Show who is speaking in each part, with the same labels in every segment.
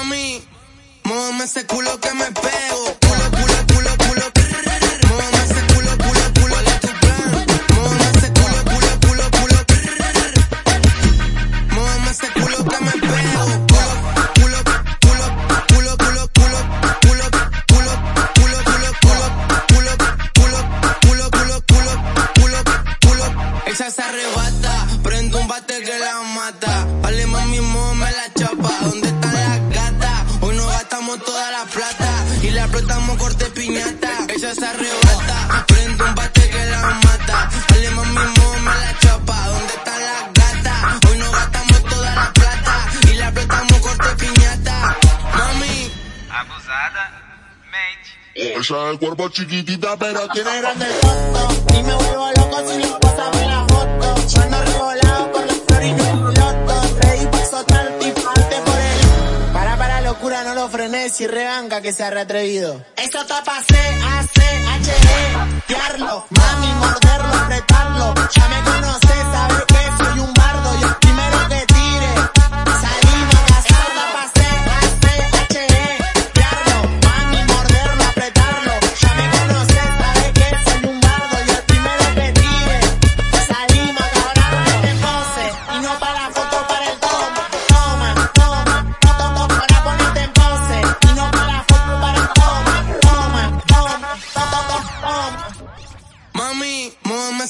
Speaker 1: Mami, muéveme ese culo que me pego. Culo, culo, culo, culo. Muéveme ese culo, culo, culo. ¿Cuál es tu plan? Muéveme ese culo, culo, culo, culo. Muéveme ese culo que me pego. Culo, culo, culo, culo, culo, culo, culo, culo, culo, culo, culo, culo, culo, culo, culo, culo, culo. Ella se arrebata, prende un bate que la mata. Vale, mami, muéveme la chapa. ¿Dónde piñata. Ella se arrebata, prende un bate que la mata. Vale, mami, muéveme la chapa. ¿Dónde están las gatas? Hoy nos gastamos toda la plata y la explotamos corte piñata. Mami,
Speaker 2: Abusada, mente.
Speaker 3: Ella es cuerpo chiquitita, pero tiene grande.
Speaker 4: foto Y me vuelvo loco si le pasa no lo frené, si rebanca que se ha reatrevido. Esa tapa C, A, C, H, E, mami, morderlo, apretarlo.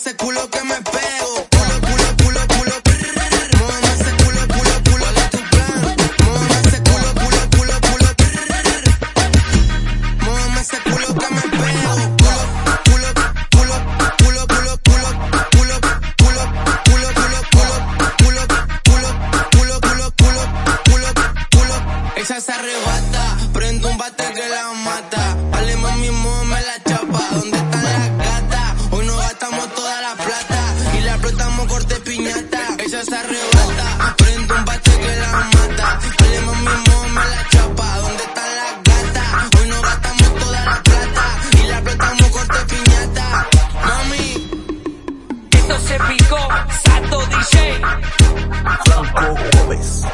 Speaker 1: Ese culo que me pego. Culo, culo, culo, culo. Muéveme ese culo, culo, culo. ¿Cuál es tu plan? Muéveme ese culo, culo, culo, culo. Muéveme ese culo que me pego. Culo, culo, culo, culo, culo, culo, culo, culo, culo, culo, culo, culo, culo, culo, culo, culo. Ella se arrebata, prende un bate que la mata.
Speaker 5: Se picó, Sato DJ.
Speaker 3: Franco Gómez.